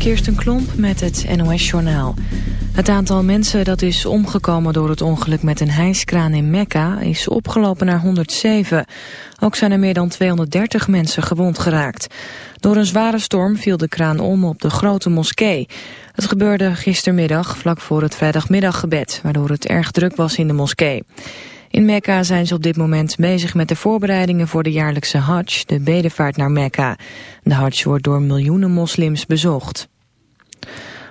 Kirsten Klomp met het NOS-journaal. Het aantal mensen dat is omgekomen door het ongeluk met een hijskraan in Mekka is opgelopen naar 107. Ook zijn er meer dan 230 mensen gewond geraakt. Door een zware storm viel de kraan om op de grote moskee. Het gebeurde gistermiddag vlak voor het vrijdagmiddaggebed, waardoor het erg druk was in de moskee. In Mekka zijn ze op dit moment bezig met de voorbereidingen voor de jaarlijkse Hajj, de bedevaart naar Mekka. De Hajj wordt door miljoenen moslims bezocht.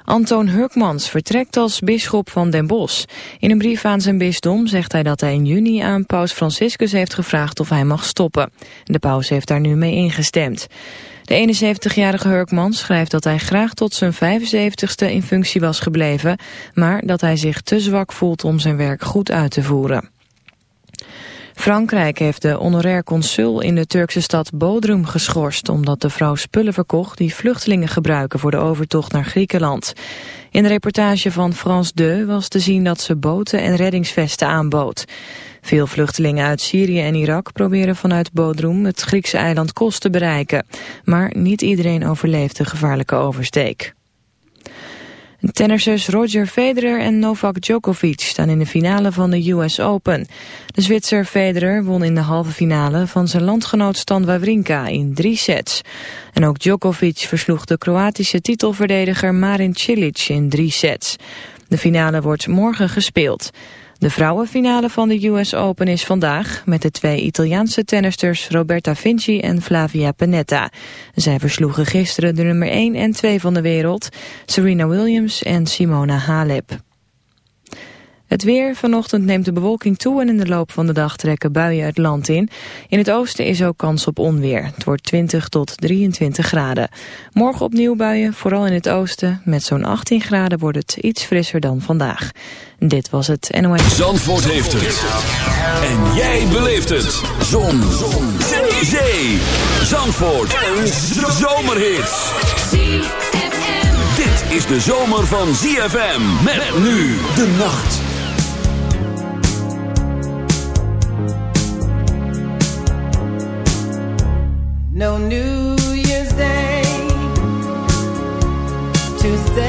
Antoon Hurkmans vertrekt als bisschop van Den Bosch. In een brief aan zijn bisdom zegt hij dat hij in juni aan paus Franciscus heeft gevraagd of hij mag stoppen. De paus heeft daar nu mee ingestemd. De 71-jarige Hurkmans schrijft dat hij graag tot zijn 75ste in functie was gebleven, maar dat hij zich te zwak voelt om zijn werk goed uit te voeren. Frankrijk heeft de honorair consul in de Turkse stad Bodrum geschorst... omdat de vrouw spullen verkocht die vluchtelingen gebruiken voor de overtocht naar Griekenland. In de reportage van France 2 was te zien dat ze boten en reddingsvesten aanbood. Veel vluchtelingen uit Syrië en Irak proberen vanuit Bodrum het Griekse eiland Kos te bereiken. Maar niet iedereen overleeft de gevaarlijke oversteek. Tennissers Roger Federer en Novak Djokovic staan in de finale van de US Open. De Zwitser Federer won in de halve finale van zijn landgenoot Stan Wawrinka in drie sets. En ook Djokovic versloeg de Kroatische titelverdediger Marin Cilic in drie sets. De finale wordt morgen gespeeld. De vrouwenfinale van de US Open is vandaag met de twee Italiaanse tennisters Roberta Vinci en Flavia Pennetta. Zij versloegen gisteren de nummer 1 en 2 van de wereld, Serena Williams en Simona Halep. Het weer. Vanochtend neemt de bewolking toe en in de loop van de dag trekken buien het land in. In het oosten is ook kans op onweer. Het wordt 20 tot 23 graden. Morgen opnieuw buien, vooral in het oosten. Met zo'n 18 graden wordt het iets frisser dan vandaag. Dit was het NOS. Zandvoort heeft het. En jij beleeft het. Zon. Zon. Zee. Zee. Zandvoort. Een zomerhit. Dit is de zomer van ZFM. Met nu de nacht. No New Year's Day to celebrate.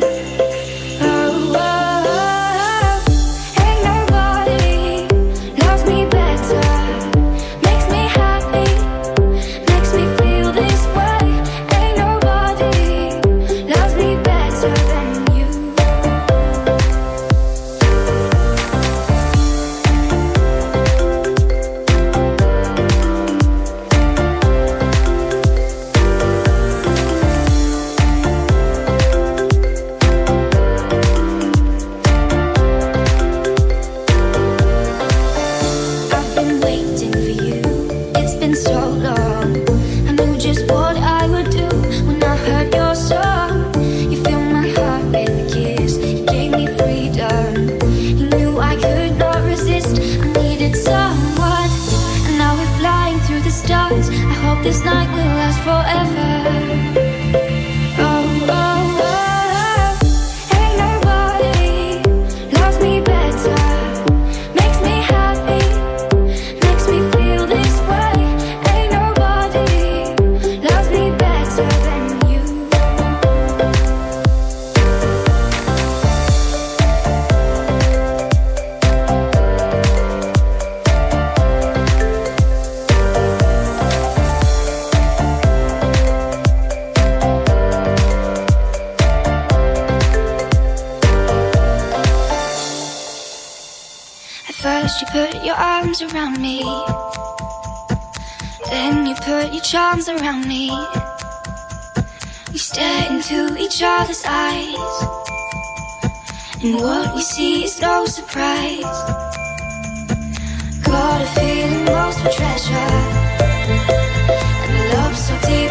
and what we see is no surprise. Got a feeling most of treasure, and a love so deep.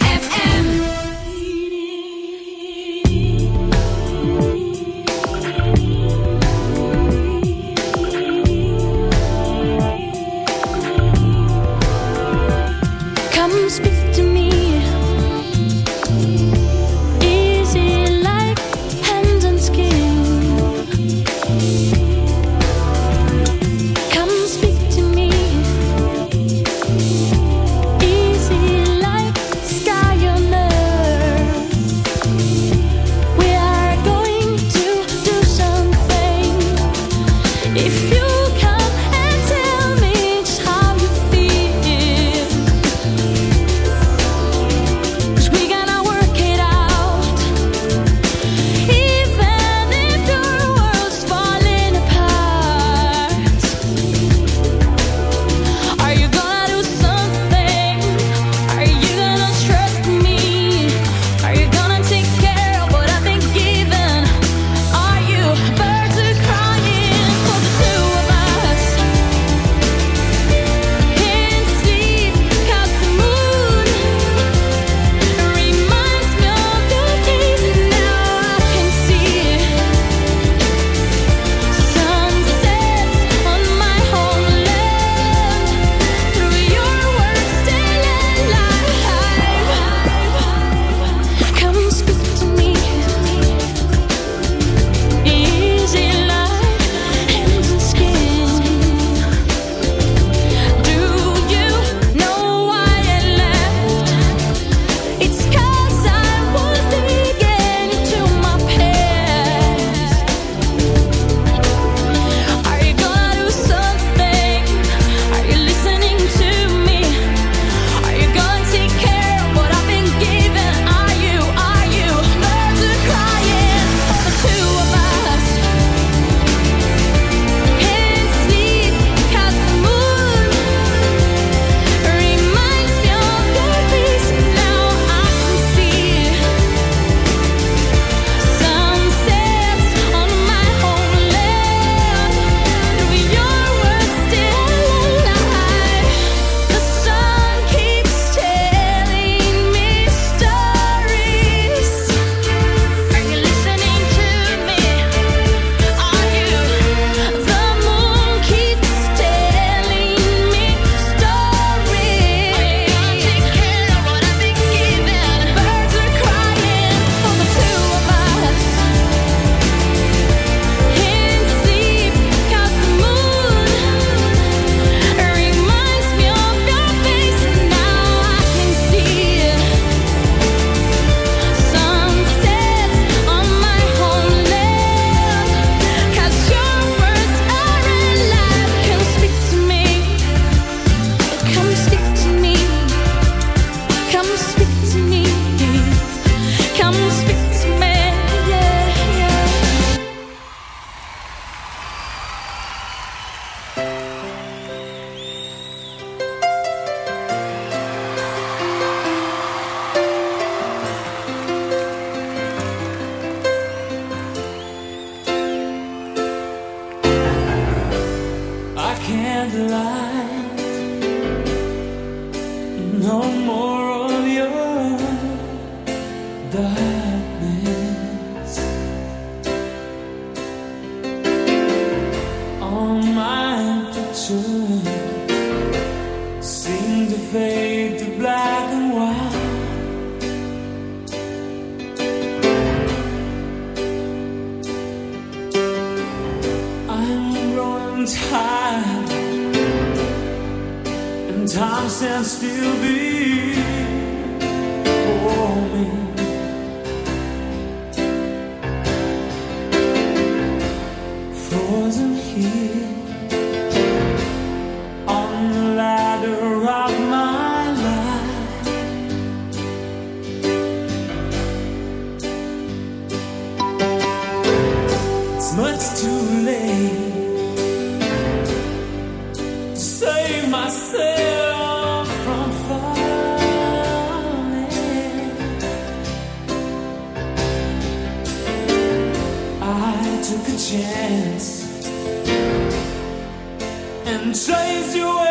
And chase you away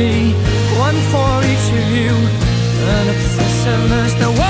me, one for each of you. An obsession is the one.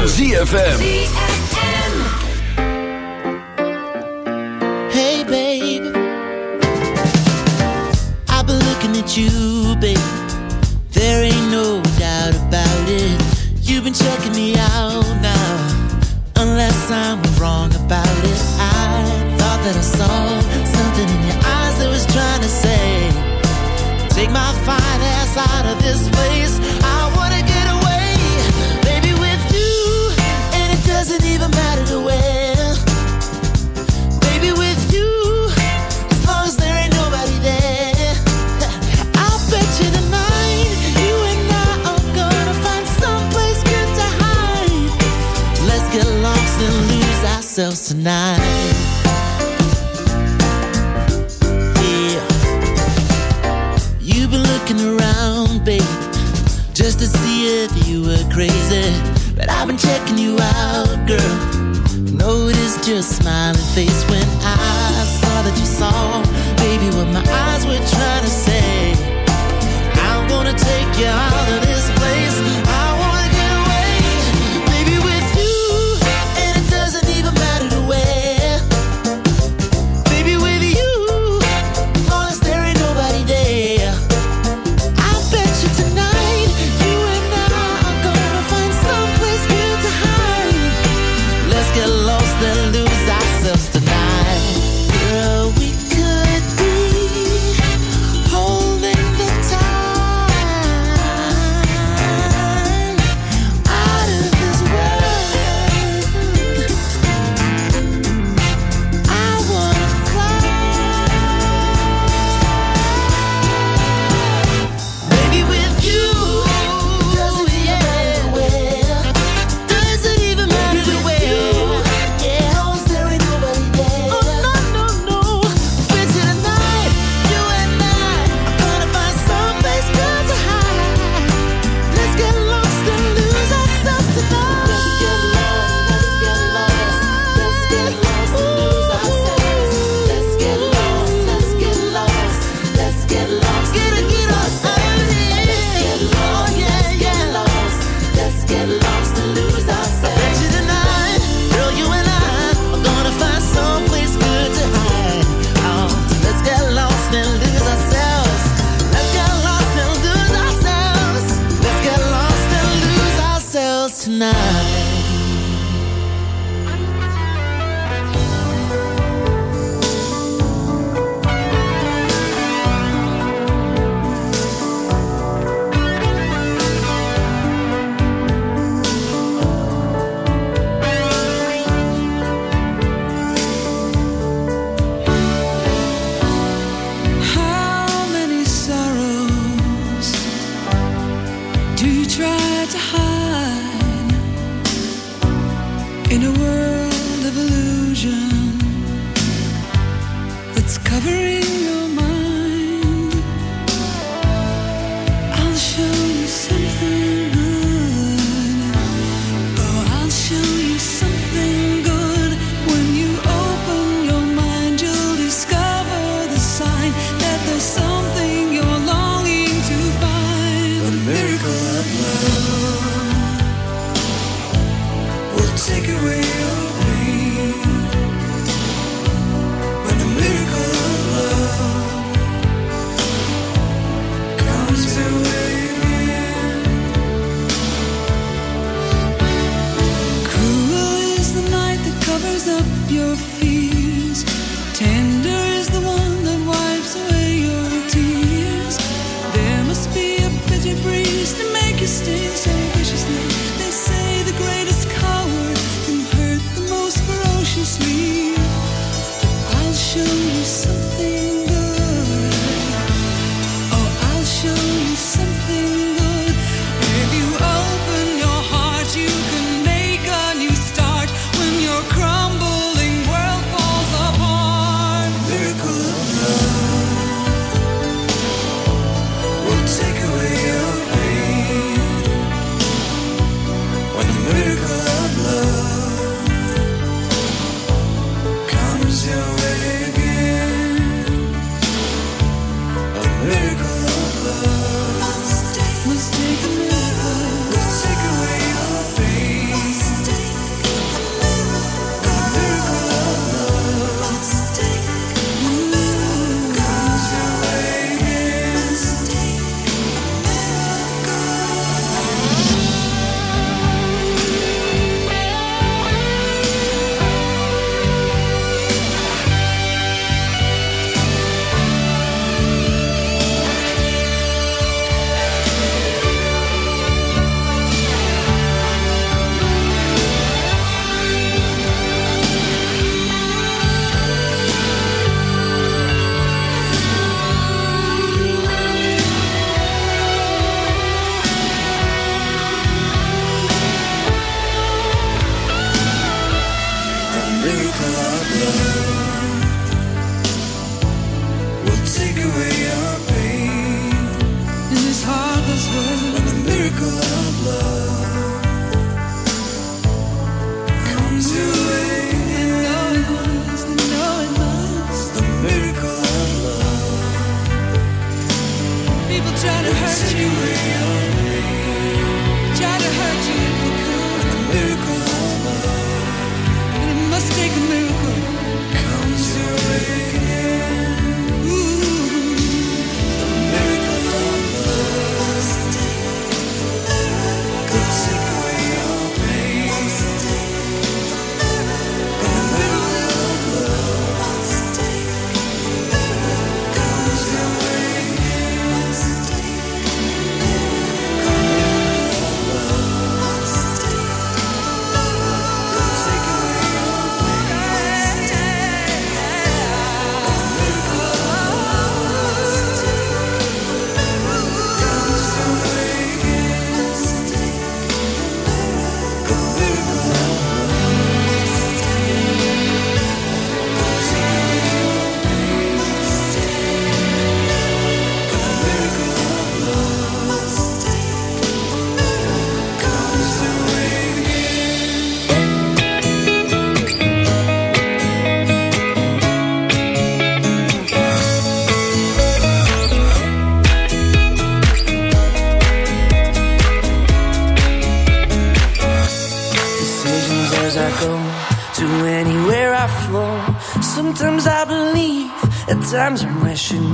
Van ZFM.